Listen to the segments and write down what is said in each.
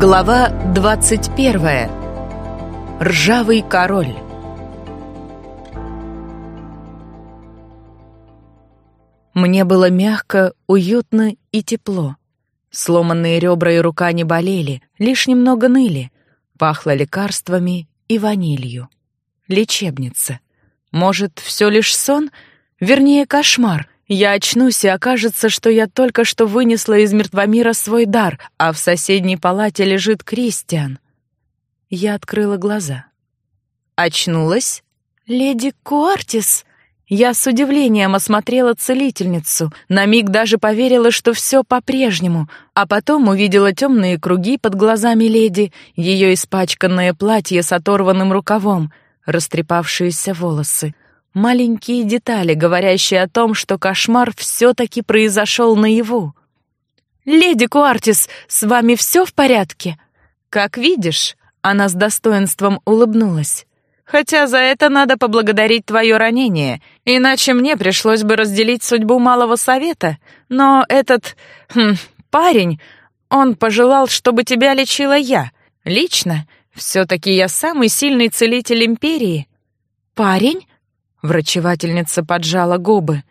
Глава 21. Ржавый король. Мне было мягко, уютно и тепло. Сломанные ребра и рука не болели, лишь немного ныли. Пахло лекарствами и ванилью. Лечебница. Может, все лишь сон? Вернее, кошмар — я очнусь, и окажется, что я только что вынесла из мертвомира свой дар, а в соседней палате лежит Кристиан. Я открыла глаза. Очнулась? Леди Куартис? Я с удивлением осмотрела целительницу, на миг даже поверила, что все по-прежнему, а потом увидела темные круги под глазами леди, ее испачканное платье с оторванным рукавом, растрепавшиеся волосы — маленькие детали, говорящие о том, что кошмар все-таки произошел наяву. «Леди Куартис, с вами все в порядке?» «Как видишь», — она с достоинством улыбнулась. «Хотя за это надо поблагодарить твое ранение, иначе мне пришлось бы разделить судьбу Малого Совета. Но этот... Хм, парень, он пожелал, чтобы тебя лечила я. Лично. Все-таки я самый сильный целитель Империи». «Парень?» Врачевательница поджала губы.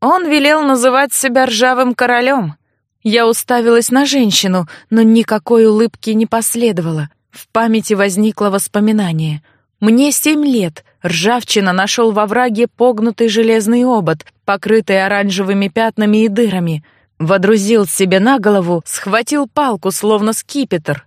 Он велел называть себя ржавым королем. Я уставилась на женщину, но никакой улыбки не последовало. В памяти возникло воспоминание. Мне семь лет. Ржавчина нашел во враге погнутый железный обод, покрытый оранжевыми пятнами и дырами. Водрузил себе на голову, схватил палку, словно скипетр.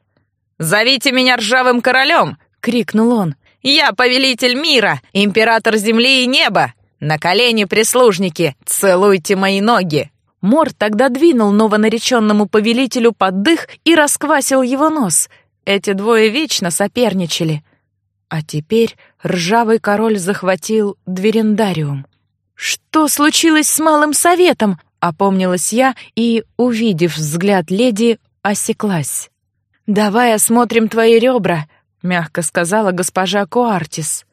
«Зовите меня ржавым королем!» — крикнул он. Я повелитель мира, император земли и неба! На колени, прислужники, целуйте мои ноги!» Мор тогда двинул новонареченному повелителю под дых и расквасил его нос. Эти двое вечно соперничали. А теперь ржавый король захватил дверендариум. «Что случилось с малым советом?» — опомнилась я и, увидев взгляд леди, осеклась. «Давай осмотрим твои ребра», мягко сказала госпожа Куартис.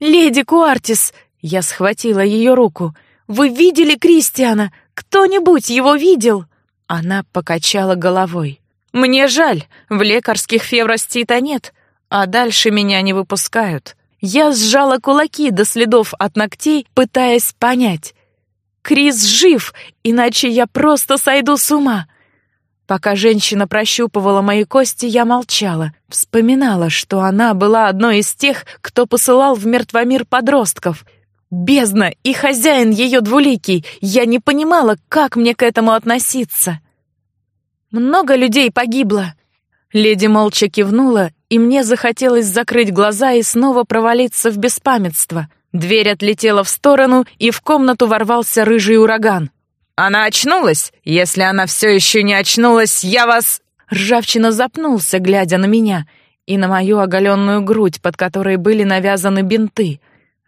«Леди Куартис!» — я схватила ее руку. «Вы видели Кристиана? Кто-нибудь его видел?» Она покачала головой. «Мне жаль, в лекарских февростита нет, а дальше меня не выпускают». Я сжала кулаки до следов от ногтей, пытаясь понять. Крис жив, иначе я просто сойду с ума. Пока женщина прощупывала мои кости, я молчала, вспоминала, что она была одной из тех, кто посылал в мертвомир подростков. Бездна и хозяин ее двуликий. Я не понимала, как мне к этому относиться. Много людей погибло. Леди молча кивнула, и мне захотелось закрыть глаза и снова провалиться в беспамятство. Дверь отлетела в сторону, и в комнату ворвался рыжий ураган. Она очнулась? Если она все еще не очнулась, я вас...» Ржавчина запнулся, глядя на меня, и на мою оголенную грудь, под которой были навязаны бинты.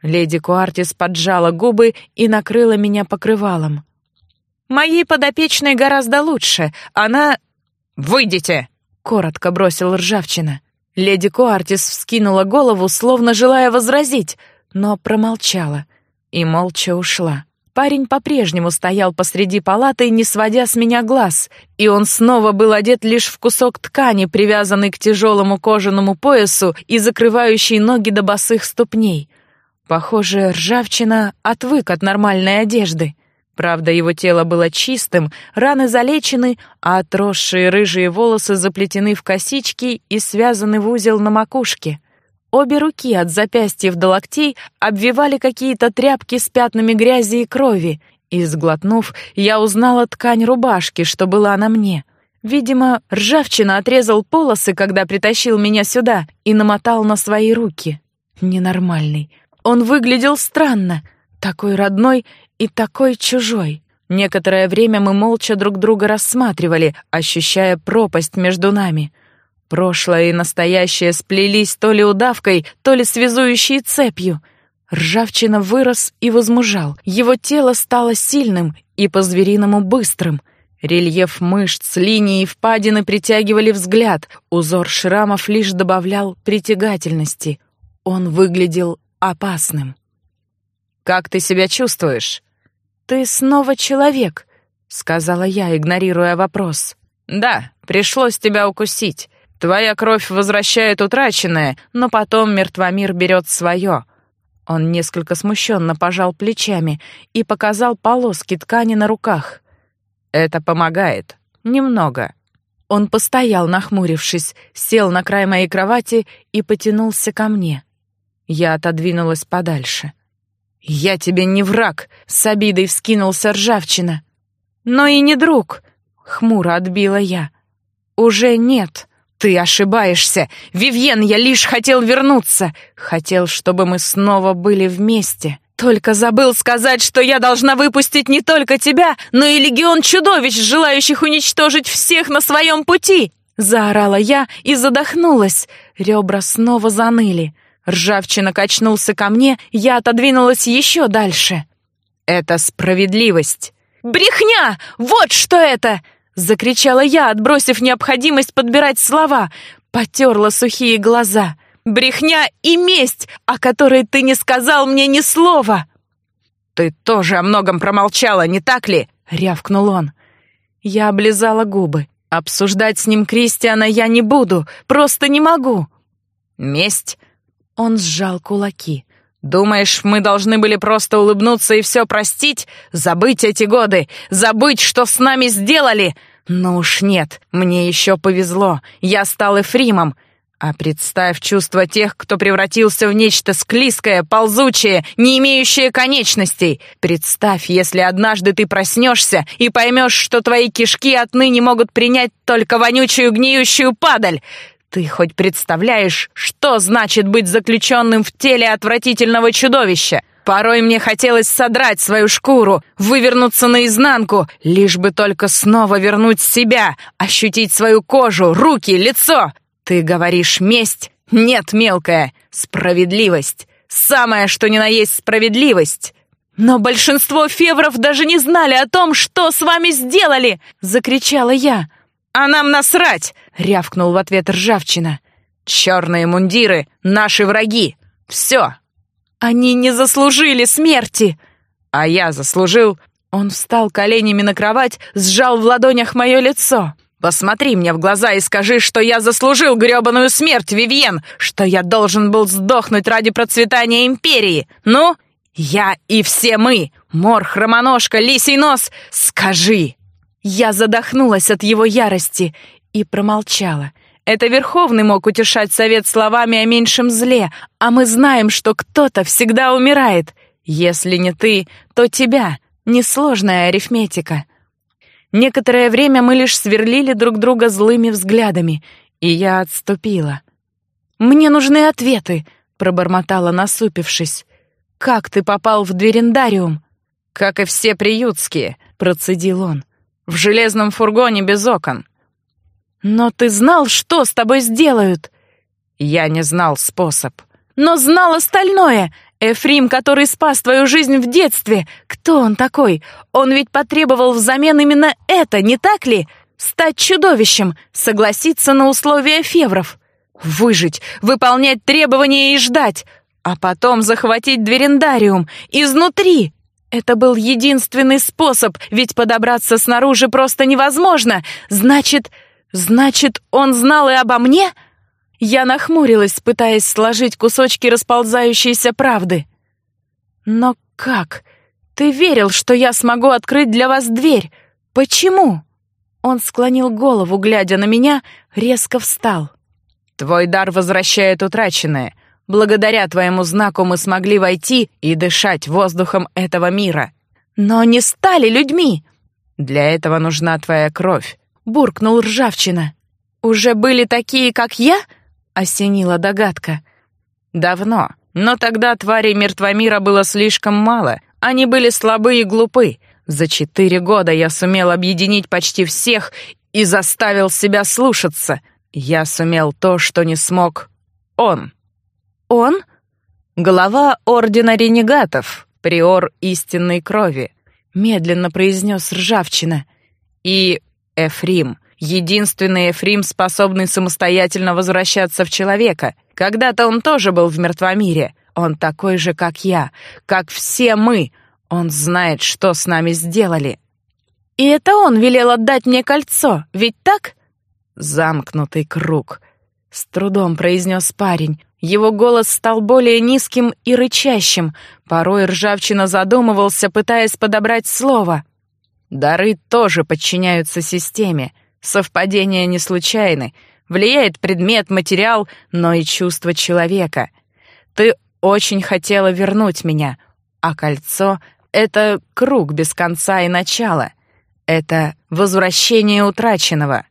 Леди Куартис поджала губы и накрыла меня покрывалом. «Моей подопечной гораздо лучше. Она...» «Выйдите!» — коротко бросил Ржавчина. Леди Куартис вскинула голову, словно желая возразить, но промолчала и молча ушла. Парень по-прежнему стоял посреди палаты, не сводя с меня глаз, и он снова был одет лишь в кусок ткани, привязанный к тяжелому кожаному поясу и закрывающий ноги до босых ступней. Похоже, ржавчина отвык от нормальной одежды. Правда, его тело было чистым, раны залечены, а отросшие рыжие волосы заплетены в косички и связаны в узел на макушке — Обе руки от запястьев до локтей обвивали какие-то тряпки с пятнами грязи и крови, и, сглотнув, я узнала ткань рубашки, что была на мне. Видимо, ржавчина отрезал полосы, когда притащил меня сюда, и намотал на свои руки. Ненормальный. Он выглядел странно, такой родной и такой чужой. Некоторое время мы молча друг друга рассматривали, ощущая пропасть между нами — Прошлое и настоящее сплелись то ли удавкой, то ли связующей цепью. Ржавчина вырос и возмужал. Его тело стало сильным и по-звериному быстрым. Рельеф мышц, линии и впадины притягивали взгляд. Узор шрамов лишь добавлял притягательности. Он выглядел опасным. «Как ты себя чувствуешь?» «Ты снова человек», — сказала я, игнорируя вопрос. «Да, пришлось тебя укусить. Твоя кровь возвращает утраченное, но потом мертвомир берет свое. Он несколько смущенно пожал плечами и показал полоски ткани на руках. Это помогает. Немного. Он постоял, нахмурившись, сел на край моей кровати и потянулся ко мне. Я отодвинулась подальше. «Я тебе не враг!» — с обидой вскинулся ржавчина. «Но и не друг!» — хмуро отбила я. «Уже нет!» «Ты ошибаешься! Вивьен, я лишь хотел вернуться! Хотел, чтобы мы снова были вместе!» Только забыл сказать, что я должна выпустить не только тебя, но и легион чудовищ, желающих уничтожить всех на своем пути!» Заорала я и задохнулась. Ребра снова заныли. Ржавчина качнулся ко мне, я отодвинулась еще дальше. «Это справедливость!» «Брехня! Вот что это!» Закричала я, отбросив необходимость подбирать слова. Потерла сухие глаза. Брехня и месть, о которой ты не сказал мне ни слова. Ты тоже о многом промолчала, не так ли? рявкнул он. Я облизала губы. Обсуждать с ним Кристиана я не буду, просто не могу. Месть? Он сжал кулаки. Думаешь, мы должны были просто улыбнуться и все простить? Забыть эти годы? Забыть, что с нами сделали? Ну уж нет, мне еще повезло. Я стал Эфримом. А представь чувства тех, кто превратился в нечто склизкое, ползучее, не имеющее конечностей. Представь, если однажды ты проснешься и поймешь, что твои кишки отныне могут принять только вонючую гниющую падаль. Ты хоть представляешь, что значит быть заключенным в теле отвратительного чудовища? Порой мне хотелось содрать свою шкуру, вывернуться наизнанку, лишь бы только снова вернуть себя, ощутить свою кожу, руки, лицо. Ты говоришь месть? Нет, мелкая, справедливость. Самое, что ни на есть справедливость. Но большинство февров даже не знали о том, что с вами сделали, закричала я. А нам насрать, рявкнул в ответ ржавчина. Черные мундиры наши враги. Все. Они не заслужили смерти. А я заслужил. Он встал коленями на кровать, сжал в ладонях мое лицо. Посмотри мне в глаза и скажи, что я заслужил грёбаную смерть, Вивьен, что я должен был сдохнуть ради процветания империи. Ну, я и все мы, Мор, Хромоножка, Лисий Нос, скажи!» Я задохнулась от его ярости и промолчала. Это Верховный мог утешать совет словами о меньшем зле, а мы знаем, что кто-то всегда умирает. Если не ты, то тебя. Несложная арифметика. Некоторое время мы лишь сверлили друг друга злыми взглядами, и я отступила. «Мне нужны ответы», — пробормотала, насупившись. «Как ты попал в дверендариум?» «Как и все приютские», — процедил он. «В железном фургоне без окон». «Но ты знал, что с тобой сделают?» «Я не знал способ». «Но знал остальное! Эфрим, который спас твою жизнь в детстве, кто он такой? Он ведь потребовал взамен именно это, не так ли? Стать чудовищем, согласиться на условия февров. Выжить, выполнять требования и ждать, а потом захватить дверендариум изнутри. Это был единственный способ, ведь подобраться снаружи просто невозможно. Значит, значит, он знал и обо мне?» Я нахмурилась, пытаясь сложить кусочки расползающейся правды. «Но как? Ты верил, что я смогу открыть для вас дверь? Почему?» Он склонил голову, глядя на меня, резко встал. «Твой дар возвращает утраченное. Благодаря твоему знаку мы смогли войти и дышать воздухом этого мира. Но не стали людьми!» «Для этого нужна твоя кровь», — буркнул ржавчина. «Уже были такие, как я?» осенила догадка. Давно, но тогда тварей мертвомира было слишком мало. Они были слабы и глупы. За четыре года я сумел объединить почти всех и заставил себя слушаться. Я сумел то, что не смог он. Он? Глава Ордена Ренегатов, приор истинной крови, медленно произнес Ржавчина. И Эфрим — Единственный Эфрим, способный самостоятельно возвращаться в человека. Когда-то он тоже был в мертвомире. Он такой же, как я, как все мы. Он знает, что с нами сделали. И это он велел отдать мне кольцо, ведь так? Замкнутый круг. С трудом произнес парень. Его голос стал более низким и рычащим. Порой ржавчина задумывался, пытаясь подобрать слово. Дары тоже подчиняются системе. Совпадения не случайны. Влияет предмет, материал, но и чувство человека. Ты очень хотела вернуть меня, а кольцо — это круг без конца и начала. Это возвращение утраченного.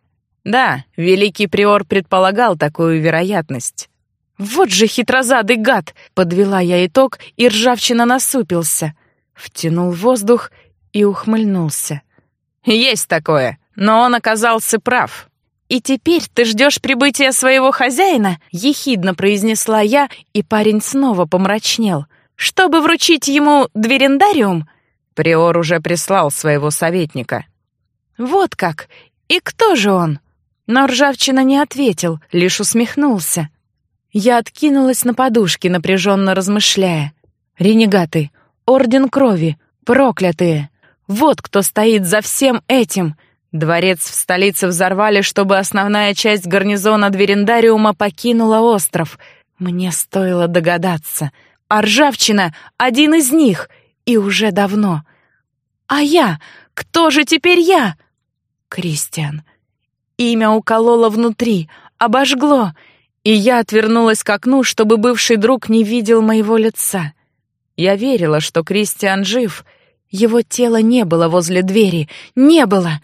Да, великий приор предполагал такую вероятность. «Вот же хитрозадый гад!» — подвела я итог, и ржавчина насупился. Втянул воздух и ухмыльнулся. «Есть такое, но он оказался прав». «И теперь ты ждешь прибытия своего хозяина?» — ехидно произнесла я, и парень снова помрачнел. «Чтобы вручить ему дверендариум?» Приор уже прислал своего советника. «Вот как! И кто же он?» Но ржавчина не ответил, лишь усмехнулся. Я откинулась на подушки, напряженно размышляя. «Ренегаты! Орден крови! Проклятые! Вот кто стоит за всем этим!» Дворец в столице взорвали, чтобы основная часть гарнизона Дверендариума покинула остров. Мне стоило догадаться. А ржавчина — один из них, и уже давно. А я? Кто же теперь я? Кристиан. Имя укололо внутри, обожгло, и я отвернулась к окну, чтобы бывший друг не видел моего лица. Я верила, что Кристиан жив. Его тела не было возле двери. Не было!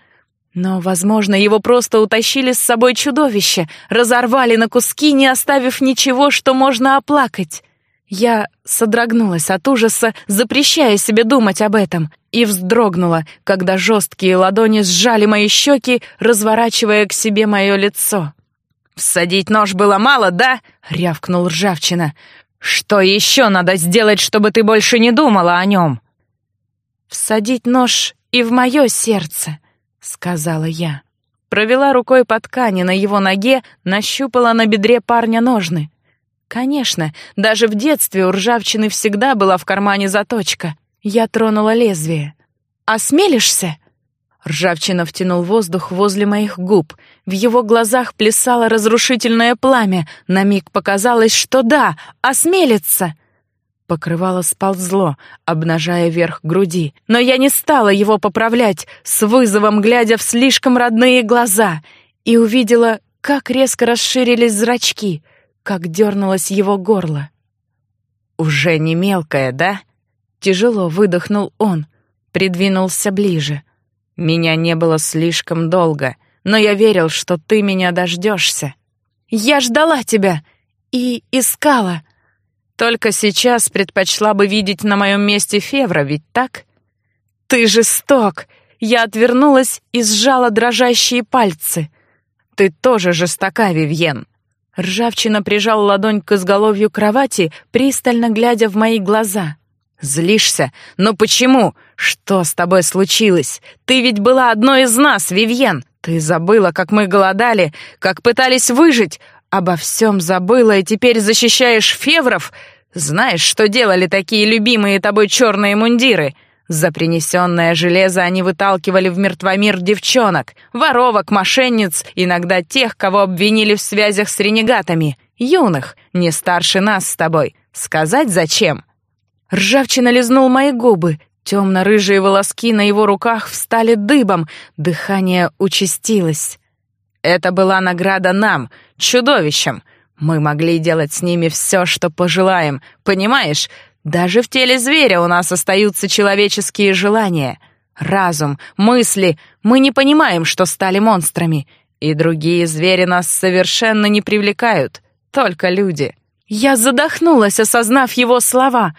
Но, возможно, его просто утащили с собой чудовище, разорвали на куски, не оставив ничего, что можно оплакать. Я содрогнулась от ужаса, запрещая себе думать об этом, и вздрогнула, когда жесткие ладони сжали мои щеки, разворачивая к себе мое лицо. «Всадить нож было мало, да?» — рявкнул ржавчина. «Что еще надо сделать, чтобы ты больше не думала о нем?» «Всадить нож и в мое сердце», — сказала я. Провела рукой по ткани на его ноге, нащупала на бедре парня ножны. Конечно, даже в детстве у ржавчины всегда была в кармане заточка. Я тронула лезвие. «Осмелишься?» Ржавчина втянул воздух возле моих губ. В его глазах плясало разрушительное пламя. На миг показалось, что да, осмелится. Покрывало сползло, обнажая верх груди. Но я не стала его поправлять, с вызовом глядя в слишком родные глаза, и увидела, как резко расширились зрачки — как дернулось его горло. «Уже не мелкая, да?» Тяжело выдохнул он, придвинулся ближе. «Меня не было слишком долго, но я верил, что ты меня дождешься. Я ждала тебя и искала. Только сейчас предпочла бы видеть на моем месте Февра, ведь так? Ты жесток!» Я отвернулась и сжала дрожащие пальцы. «Ты тоже жестока, Вивьен!» Ржавчина прижал ладонь к изголовью кровати, пристально глядя в мои глаза. «Злишься? Но почему? Что с тобой случилось? Ты ведь была одной из нас, Вивьен. Ты забыла, как мы голодали, как пытались выжить. Обо всем забыла и теперь защищаешь февров? Знаешь, что делали такие любимые тобой черные мундиры? За принесенное железо они выталкивали в мертвомир девчонок, воровок, мошенниц, иногда тех, кого обвинили в связях с ренегатами, юных, не старше нас с тобой. Сказать зачем? Ржавчина лизнул мои губы, темно-рыжие волоски на его руках встали дыбом, дыхание участилось. Это была награда нам, чудовищам. Мы могли делать с ними все, что пожелаем, понимаешь? Даже в теле зверя у нас остаются человеческие желания. Разум, мысли. Мы не понимаем, что стали монстрами. И другие звери нас совершенно не привлекают. Только люди. Я задохнулась, осознав его слова.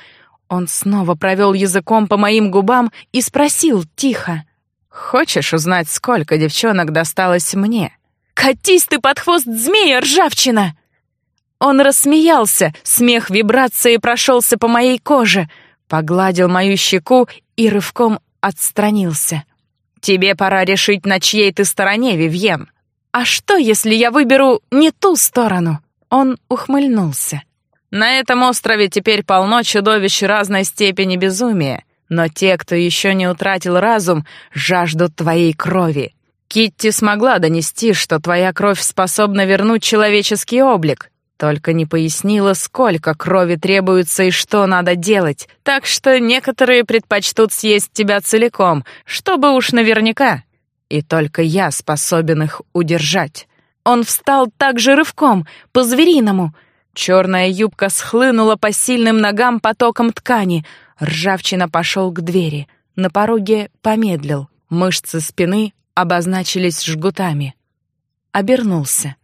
Он снова провел языком по моим губам и спросил тихо. «Хочешь узнать, сколько девчонок досталось мне?» «Катись ты под хвост змея, ржавчина!» Он рассмеялся, смех вибрации прошелся по моей коже, погладил мою щеку и рывком отстранился. «Тебе пора решить, на чьей ты стороне, Вивьен. А что, если я выберу не ту сторону?» Он ухмыльнулся. «На этом острове теперь полно чудовищ разной степени безумия, но те, кто еще не утратил разум, жаждут твоей крови. Китти смогла донести, что твоя кровь способна вернуть человеческий облик, только не пояснила, сколько крови требуется и что надо делать, так что некоторые предпочтут съесть тебя целиком, чтобы уж наверняка. И только я способен их удержать. Он встал так же рывком, по-звериному. Черная юбка схлынула по сильным ногам потоком ткани. Ржавчина пошел к двери. На пороге помедлил. Мышцы спины обозначились жгутами. Обернулся.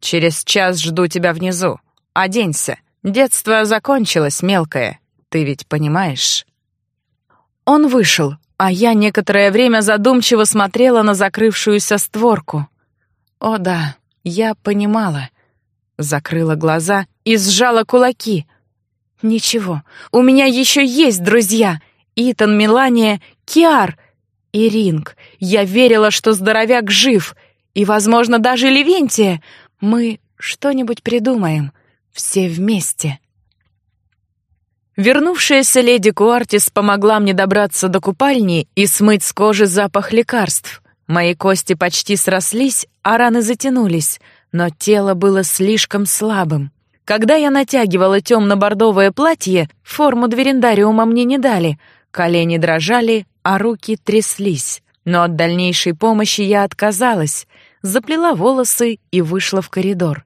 Через час жду тебя внизу. Оденься. Детство закончилось, мелкое. Ты ведь понимаешь?» Он вышел, а я некоторое время задумчиво смотрела на закрывшуюся створку. О да, я понимала. Закрыла глаза и сжала кулаки. Ничего, у меня еще есть друзья. Итан, Мелания, Киар и Ринг. Я верила, что здоровяк жив. И, возможно, даже Левентия. Мы что-нибудь придумаем. Все вместе. Вернувшаяся леди Куартис помогла мне добраться до купальни и смыть с кожи запах лекарств. Мои кости почти срослись, а раны затянулись, но тело было слишком слабым. Когда я натягивала темно-бордовое платье, форму дверендариума мне не дали. Колени дрожали, а руки тряслись. Но от дальнейшей помощи я отказалась заплела волосы и вышла в коридор.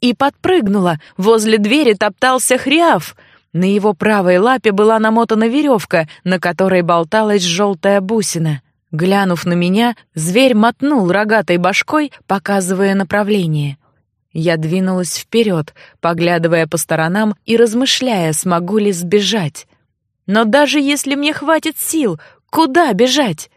И подпрыгнула, возле двери топтался хряв. На его правой лапе была намотана веревка, на которой болталась желтая бусина. Глянув на меня, зверь мотнул рогатой башкой, показывая направление. Я двинулась вперед, поглядывая по сторонам и размышляя, смогу ли сбежать. Но даже если мне хватит сил, куда бежать?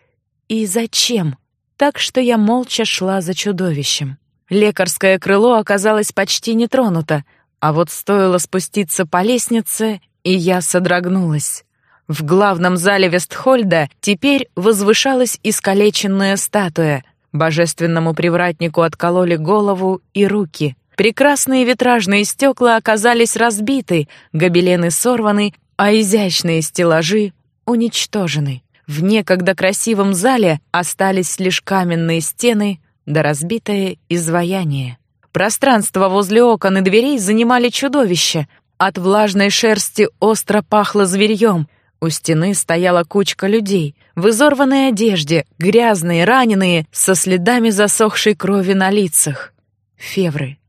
И зачем? так что я молча шла за чудовищем. Лекарское крыло оказалось почти не тронуто, а вот стоило спуститься по лестнице, и я содрогнулась. В главном зале Вестхольда теперь возвышалась искалеченная статуя. Божественному привратнику откололи голову и руки. Прекрасные витражные стекла оказались разбиты, гобелены сорваны, а изящные стеллажи уничтожены. В некогда красивом зале остались лишь каменные стены да разбитое изваяние. Пространство возле окон и дверей занимали чудовища. От влажной шерсти остро пахло зверьем. У стены стояла кучка людей, в изорванной одежде, грязные, раненые, со следами засохшей крови на лицах. Февры,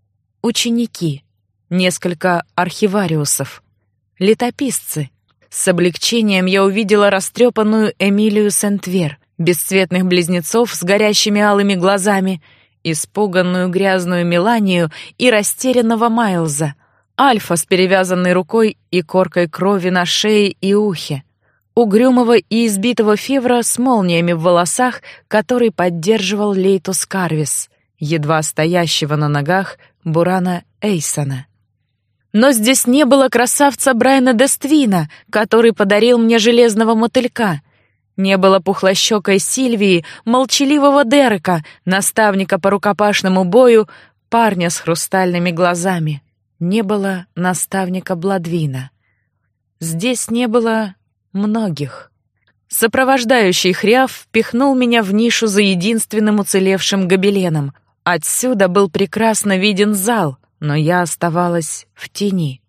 ученики, несколько архивариусов, летописцы, с облегчением я увидела растрепанную Эмилию Сентвер, бесцветных близнецов с горящими алыми глазами, испуганную грязную Меланию и растерянного Майлза, Альфа с перевязанной рукой и коркой крови на шее и ухе, угрюмого и избитого Февра с молниями в волосах, который поддерживал Лейтус Карвис, едва стоящего на ногах Бурана Эйсона. Но здесь не было красавца Брайана Дествина, который подарил мне железного мотылька. Не было пухлощекой Сильвии, молчаливого Дерека, наставника по рукопашному бою, парня с хрустальными глазами. Не было наставника Бладвина. Здесь не было многих. Сопровождающий хряв впихнул меня в нишу за единственным уцелевшим гобеленом. Отсюда был прекрасно виден зал — но я оставалась в тени.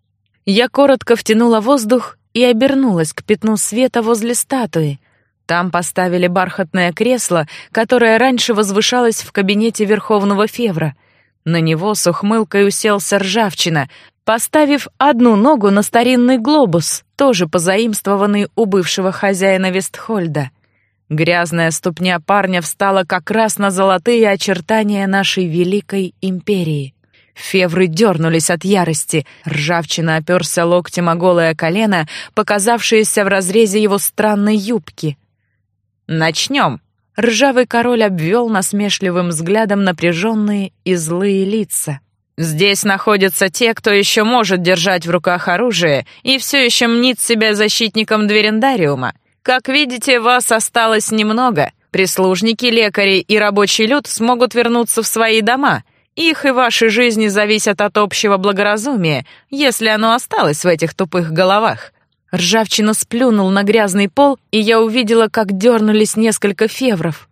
Я коротко втянула воздух и обернулась к пятну света возле статуи. Там поставили бархатное кресло, которое раньше возвышалось в кабинете Верховного Февра. На него с ухмылкой уселся ржавчина, поставив одну ногу на старинный глобус, тоже позаимствованный у бывшего хозяина Вестхольда. Грязная ступня парня встала как раз на золотые очертания нашей великой империи. Февры дернулись от ярости. Ржавчина оперся локтем о голое колено, показавшееся в разрезе его странной юбки. «Начнем!» Ржавый король обвел насмешливым взглядом напряженные и злые лица. «Здесь находятся те, кто еще может держать в руках оружие и все еще мнит себя защитником Дверендариума. Как видите, вас осталось немного. Прислужники, лекари и рабочий люд смогут вернуться в свои дома — их и ваши жизни зависят от общего благоразумия, если оно осталось в этих тупых головах. Ржавчина сплюнул на грязный пол, и я увидела, как дернулись несколько февров.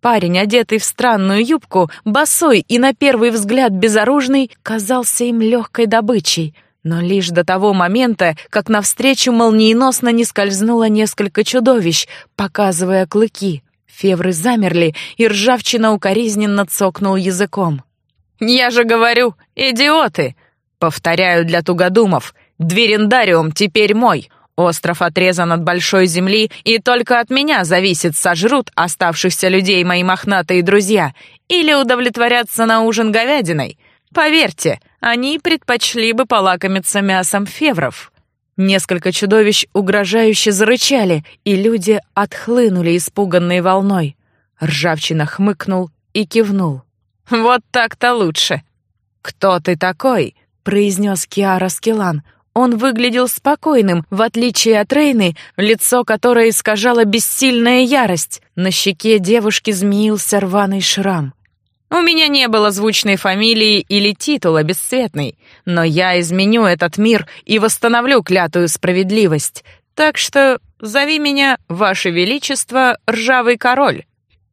Парень, одетый в странную юбку, босой и на первый взгляд безоружный, казался им легкой добычей. Но лишь до того момента, как навстречу молниеносно не скользнуло несколько чудовищ, показывая клыки. Февры замерли, и ржавчина укоризненно цокнул языком. «Я же говорю, идиоты!» Повторяю для тугодумов, Дверендариум теперь мой. Остров отрезан от большой земли, и только от меня зависит, сожрут оставшихся людей мои мохнатые друзья или удовлетворятся на ужин говядиной. Поверьте, они предпочли бы полакомиться мясом февров. Несколько чудовищ угрожающе зарычали, и люди отхлынули испуганной волной. Ржавчина хмыкнул и кивнул. «Вот так-то лучше». «Кто ты такой?» — произнес Киара Скилан. Он выглядел спокойным, в отличие от Рейны, лицо которой искажала бессильная ярость. На щеке девушки змеился рваный шрам. «У меня не было звучной фамилии или титула бесцветный, но я изменю этот мир и восстановлю клятую справедливость. Так что зови меня, Ваше Величество, Ржавый Король».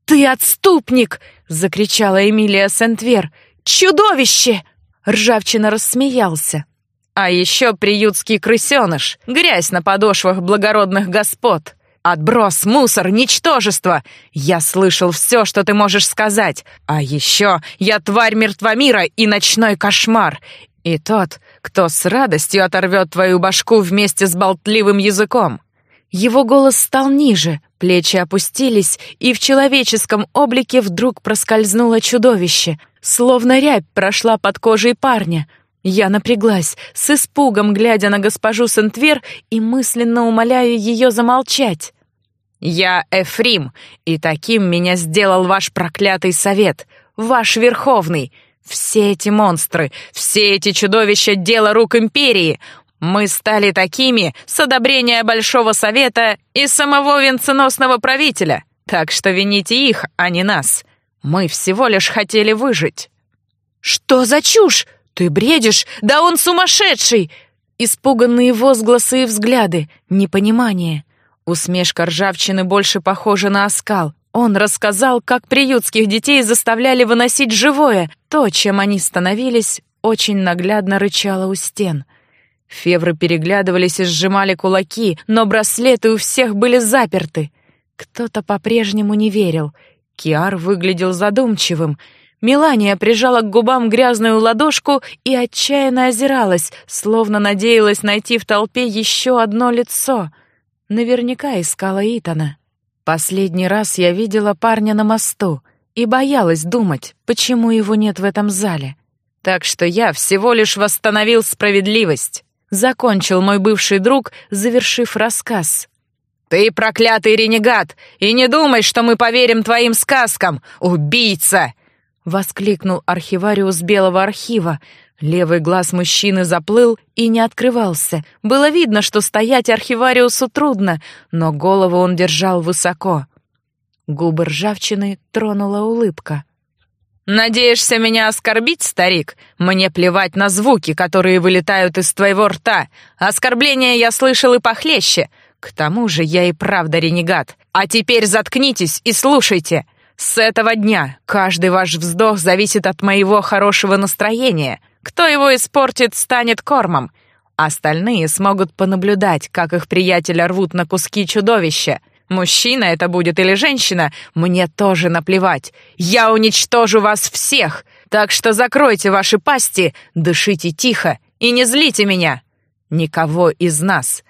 «Ты отступник!» — закричала Эмилия Сентвер. «Чудовище!» Ржавчина рассмеялся. «А еще приютский крысеныш, грязь на подошвах благородных господ. Отброс, мусор, ничтожество. Я слышал все, что ты можешь сказать. А еще я тварь мертва мира и ночной кошмар. И тот, кто с радостью оторвет твою башку вместе с болтливым языком». Его голос стал ниже, плечи опустились, и в человеческом облике вдруг проскользнуло чудовище, словно рябь прошла под кожей парня. Я напряглась, с испугом глядя на госпожу Сентвер и мысленно умоляю ее замолчать. «Я Эфрим, и таким меня сделал ваш проклятый совет, ваш Верховный. Все эти монстры, все эти чудовища — дело рук Империи. Мы стали такими с одобрения Большого Совета и самого венценосного правителя, так что вините их, а не нас. Мы всего лишь хотели выжить». «Что за чушь? Ты бредишь? Да он сумасшедший!» Испуганные возгласы и взгляды, непонимание. Усмешка ржавчины больше похожа на оскал. Он рассказал, как приютских детей заставляли выносить живое. То, чем они становились, очень наглядно рычало у стен — Февры переглядывались и сжимали кулаки, но браслеты у всех были заперты. Кто-то по-прежнему не верил. Киар выглядел задумчивым. Мелания прижала к губам грязную ладошку и отчаянно озиралась, словно надеялась найти в толпе еще одно лицо. Наверняка искала Итана. Последний раз я видела парня на мосту и боялась думать, почему его нет в этом зале. Так что я всего лишь восстановил справедливость. Закончил мой бывший друг, завершив рассказ. «Ты проклятый ренегат! И не думай, что мы поверим твоим сказкам! Убийца!» Воскликнул архивариус Белого архива. Левый глаз мужчины заплыл и не открывался. Было видно, что стоять архивариусу трудно, но голову он держал высоко. Губы ржавчины тронула улыбка. «Надеешься меня оскорбить, старик? Мне плевать на звуки, которые вылетают из твоего рта. Оскорбления я слышал и похлеще. К тому же я и правда ренегат. А теперь заткнитесь и слушайте. С этого дня каждый ваш вздох зависит от моего хорошего настроения. Кто его испортит, станет кормом. Остальные смогут понаблюдать, как их приятеля рвут на куски чудовища. Мужчина это будет или женщина, мне тоже наплевать. Я уничтожу вас всех, так что закройте ваши пасти, дышите тихо и не злите меня. Никого из нас.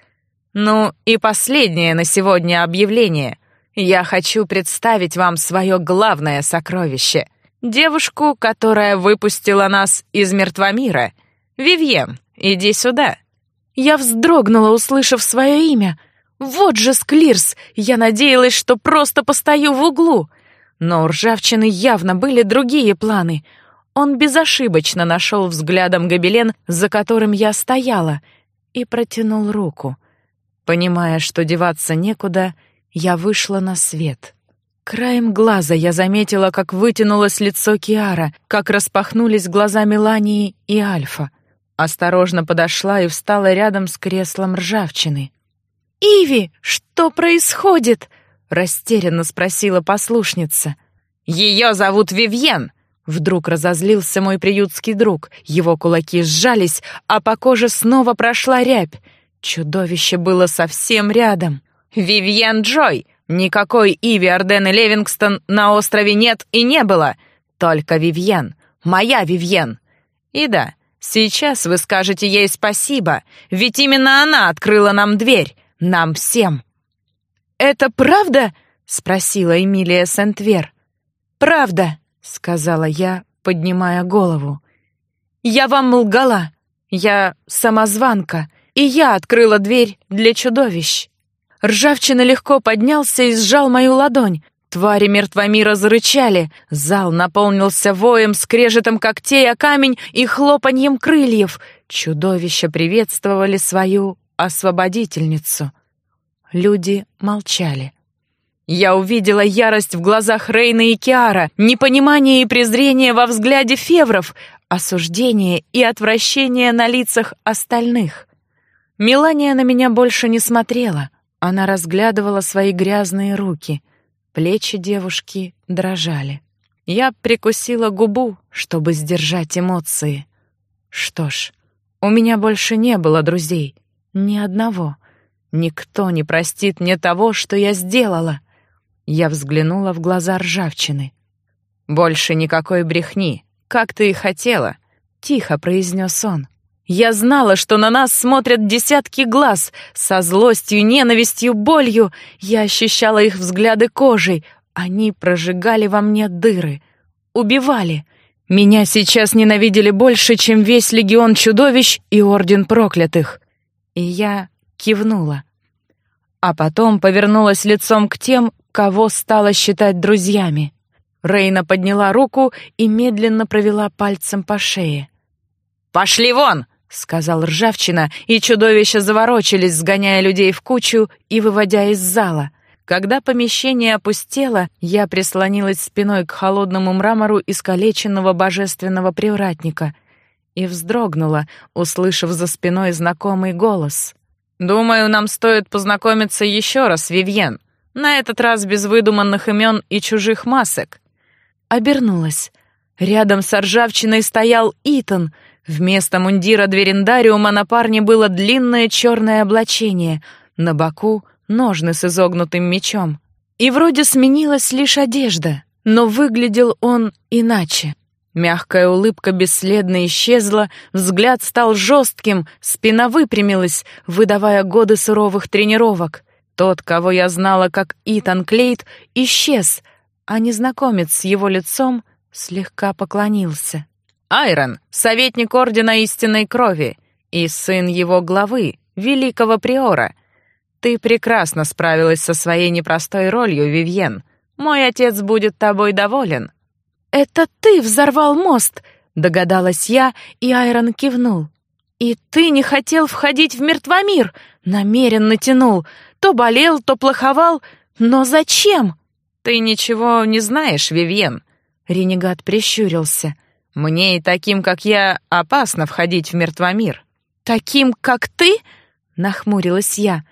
Ну и последнее на сегодня объявление. Я хочу представить вам свое главное сокровище. Девушку, которая выпустила нас из мертвомира. Вивьен, иди сюда. Я вздрогнула, услышав свое имя — вот же Склирс! Я надеялась, что просто постою в углу. Но у ржавчины явно были другие планы. Он безошибочно нашел взглядом гобелен, за которым я стояла, и протянул руку. Понимая, что деваться некуда, я вышла на свет. Краем глаза я заметила, как вытянулось лицо Киара, как распахнулись глаза Мелании и Альфа. Осторожно подошла и встала рядом с креслом ржавчины. «Иви, что происходит?» — растерянно спросила послушница. Ее зовут Вивьен!» Вдруг разозлился мой приютский друг. Его кулаки сжались, а по коже снова прошла рябь. Чудовище было совсем рядом. «Вивьен Джой! Никакой Иви Ардены Левингстон на острове нет и не было! Только Вивьен! Моя Вивьен!» «И да, сейчас вы скажете ей спасибо, ведь именно она открыла нам дверь, нам всем!» «Это правда?» — спросила Эмилия Сентвер. «Правда!» — сказала я, поднимая голову. «Я вам лгала. Я самозванка, и я открыла дверь для чудовищ». Ржавчина легко поднялся и сжал мою ладонь. Твари мертвомира зарычали. Зал наполнился воем, скрежетом когтей о камень и хлопаньем крыльев. Чудовища приветствовали свою освободительницу. Люди молчали. Я увидела ярость в глазах Рейна и Киара, непонимание и презрение во взгляде февров, осуждение и отвращение на лицах остальных. Мелания на меня больше не смотрела. Она разглядывала свои грязные руки. Плечи девушки дрожали. Я прикусила губу, чтобы сдержать эмоции. Что ж, у меня больше не было друзей. Ни одного. Никто не простит мне того, что я сделала. Я взглянула в глаза ржавчины. «Больше никакой брехни, как ты и хотела», — тихо произнес он. «Я знала, что на нас смотрят десятки глаз, со злостью, ненавистью, болью. Я ощущала их взгляды кожей. Они прожигали во мне дыры, убивали. Меня сейчас ненавидели больше, чем весь легион чудовищ и орден проклятых». И я кивнула. А потом повернулась лицом к тем, кого стала считать друзьями. Рейна подняла руку и медленно провела пальцем по шее. «Пошли вон!» — сказал ржавчина, и чудовища заворочились, сгоняя людей в кучу и выводя из зала. Когда помещение опустело, я прислонилась спиной к холодному мрамору искалеченного божественного привратника и вздрогнула, услышав за спиной знакомый голос. «Думаю, нам стоит познакомиться еще раз, Вивьен. На этот раз без выдуманных имен и чужих масок. Обернулась. Рядом с ржавчиной стоял Итан. Вместо мундира дверендариума на парне было длинное черное облачение. На боку — ножны с изогнутым мечом. И вроде сменилась лишь одежда, но выглядел он иначе. Мягкая улыбка бесследно исчезла, взгляд стал жестким, спина выпрямилась, выдавая годы суровых тренировок. Тот, кого я знала как Итан Клейт, исчез, а незнакомец с его лицом слегка поклонился. «Айрон, советник Ордена Истинной Крови и сын его главы, великого приора. Ты прекрасно справилась со своей непростой ролью, Вивьен. Мой отец будет тобой доволен». «Это ты взорвал мост!» — догадалась я, и Айрон кивнул. «И ты не хотел входить в мертвомир!» Намеренно тянул. То болел, то плоховал. Но зачем? Ты ничего не знаешь, Вивьен. Ренегат прищурился. Мне и таким, как я, опасно входить в мертвомир. Таким, как ты? Нахмурилась я.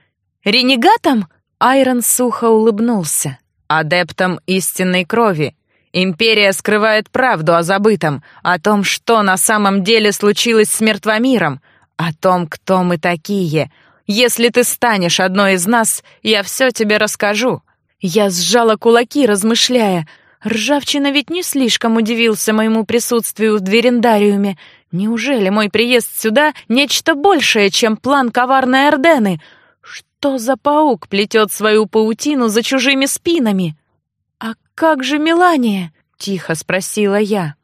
Ренегатом? Айрон сухо улыбнулся. Адептом истинной крови. Империя скрывает правду о забытом, о том, что на самом деле случилось с мертвомиром, о том, кто мы такие, если ты станешь одной из нас, я все тебе расскажу». Я сжала кулаки, размышляя. Ржавчина ведь не слишком удивился моему присутствию в дверендариуме. Неужели мой приезд сюда — нечто большее, чем план коварной Ордены? Что за паук плетет свою паутину за чужими спинами? «А как же Мелания?» — тихо спросила я.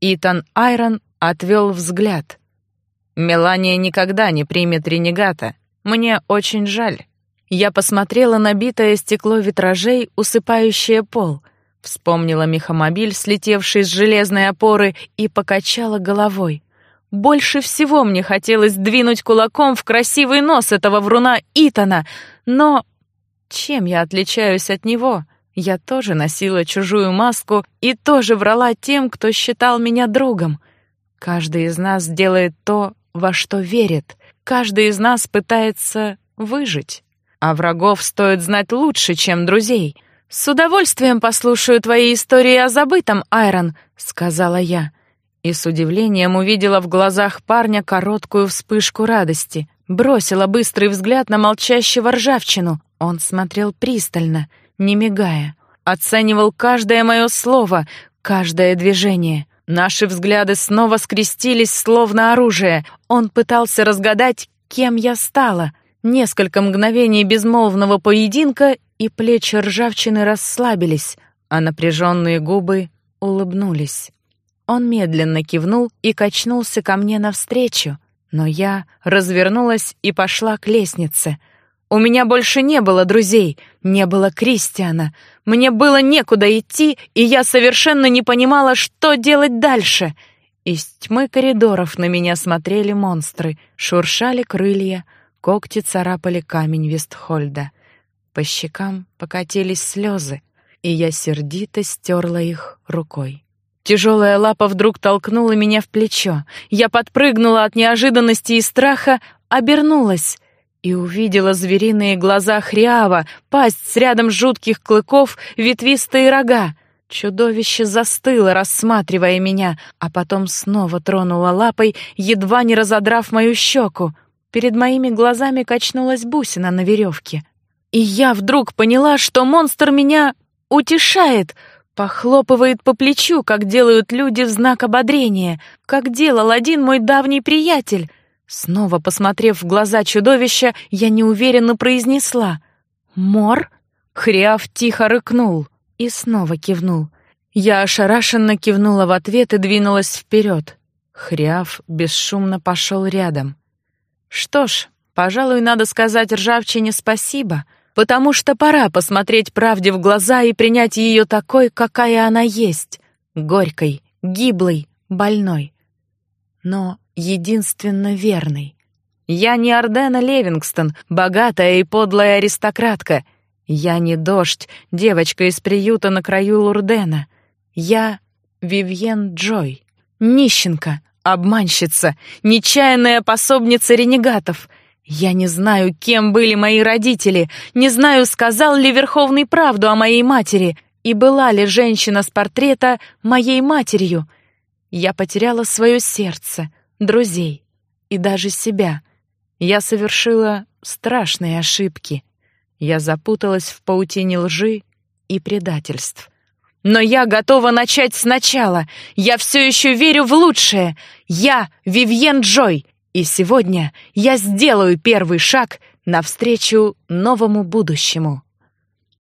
Итан Айрон отвел взгляд. Мелания никогда не примет ренегата. Мне очень жаль. Я посмотрела на битое стекло витражей, усыпающее пол. Вспомнила мехомобиль, слетевший с железной опоры, и покачала головой. Больше всего мне хотелось двинуть кулаком в красивый нос этого вруна Итана, но чем я отличаюсь от него? Я тоже носила чужую маску и тоже врала тем, кто считал меня другом. Каждый из нас делает то, во что верит. Каждый из нас пытается выжить. А врагов стоит знать лучше, чем друзей. «С удовольствием послушаю твои истории о забытом, Айрон», — сказала я. И с удивлением увидела в глазах парня короткую вспышку радости. Бросила быстрый взгляд на молчащего ржавчину. Он смотрел пристально, не мигая. Оценивал каждое мое слово, каждое движение. Наши взгляды снова скрестились, словно оружие. Он пытался разгадать, кем я стала. Несколько мгновений безмолвного поединка, и плечи ржавчины расслабились, а напряженные губы улыбнулись. Он медленно кивнул и качнулся ко мне навстречу, но я развернулась и пошла к лестнице. У меня больше не было друзей, не было Кристиана. Мне было некуда идти, и я совершенно не понимала, что делать дальше. Из тьмы коридоров на меня смотрели монстры, шуршали крылья, когти царапали камень Вестхольда. По щекам покатились слезы, и я сердито стерла их рукой. Тяжелая лапа вдруг толкнула меня в плечо. Я подпрыгнула от неожиданности и страха, обернулась и увидела звериные глаза Хриава, пасть с рядом жутких клыков, ветвистые рога. Чудовище застыло, рассматривая меня, а потом снова тронуло лапой, едва не разодрав мою щеку. Перед моими глазами качнулась бусина на веревке. И я вдруг поняла, что монстр меня утешает, похлопывает по плечу, как делают люди в знак ободрения, как делал один мой давний приятель. Снова посмотрев в глаза чудовища, я неуверенно произнесла «Мор?» Хряв тихо рыкнул и снова кивнул. Я ошарашенно кивнула в ответ и двинулась вперед. Хряв бесшумно пошел рядом. Что ж, пожалуй, надо сказать ржавчине спасибо — потому что пора посмотреть правде в глаза и принять ее такой, какая она есть, горькой, гиблой, больной, но единственно верной. Я не Ардена Левингстон, богатая и подлая аристократка. Я не дождь, девочка из приюта на краю Лурдена. Я Вивьен Джой, нищенка, обманщица, нечаянная пособница ренегатов — я не знаю, кем были мои родители, не знаю, сказал ли Верховный правду о моей матери, и была ли женщина с портрета моей матерью. Я потеряла свое сердце, друзей и даже себя. Я совершила страшные ошибки. Я запуталась в паутине лжи и предательств. Но я готова начать сначала. Я все еще верю в лучшее. Я Вивьен Джой, и сегодня я сделаю первый шаг навстречу новому будущему.